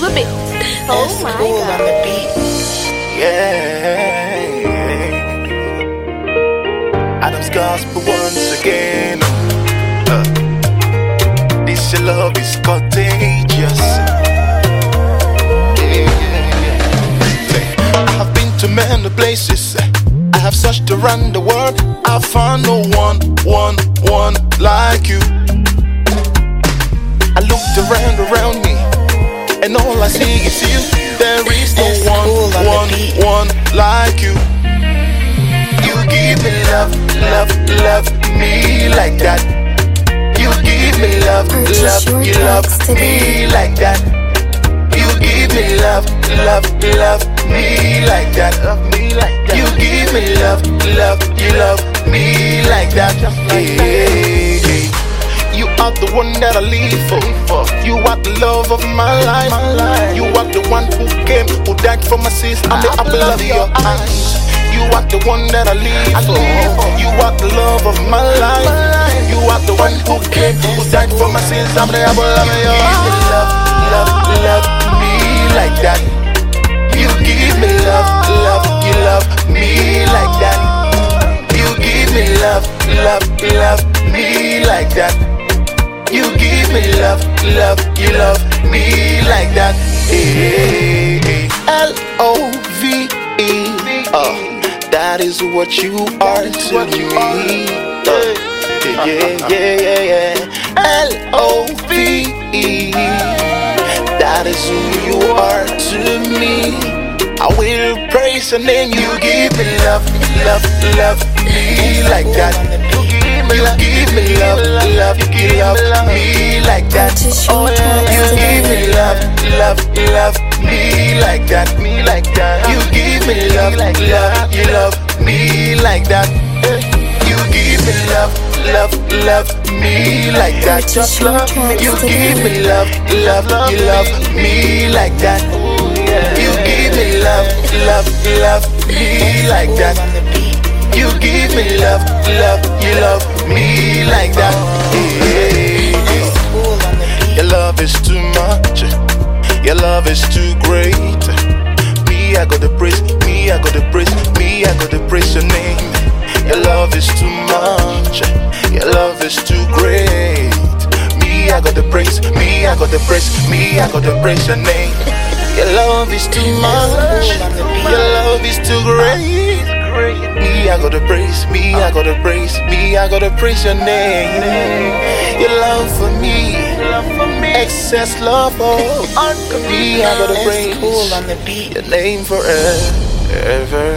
the beat. Oh my cool god. on the beat. Yeah. Adam's gospel once again. Uh, this love is contagious. Yeah, yeah, yeah. Say, I have been to many places. I have searched around the world. I found no one, one, one like you. I looked around around me, and all I see is you. There is no one, cool on the one, one like you. You give me love, love, love me like that. You give me love, love, you love me like that. You give me love, love, love me like that. Love me like that. You give me love, love, you love me like that. Yeah, that I live for. You are the love of my life. You are the one who came, who died for my sins. I'm the apple of your eyes. You are the one that I live for. You are the love of my life. You are the one who came, who died for my sins. I'm the apple of your eye. Give me love, love, you love me like that. L O V E. Oh, that is what you are to me. Uh, yeah, yeah, yeah, yeah. L O V E. That is who you are to me. I will praise your name. You give me love, love, love me like that. You give me love, give me love, love, you love me like that. Tracks oh, You give me love, love, love me like that, me like that. You give me love, love, you love me like that. You give me love, love, love me like that. Your tracks You give me love, love, you love me like that. You give me love, love, love me like that. Cool on the beat. You give me love, love, you love me like that. Yeah. Your love is too much. Your love is too great. Me, I got the praise. Me, I got the praise. Me, I got the praise your name. Your love is too much. Your love is too great. Me, I got the praise. Me, I got the praise. Me, I got the praise your name. Your love is too much. Your love is too great. Me, I gotta praise, me, I gotta praise, me, I gotta praise your name. Your love for me, excess love for me, I gotta praise cool on the beat. your name forever.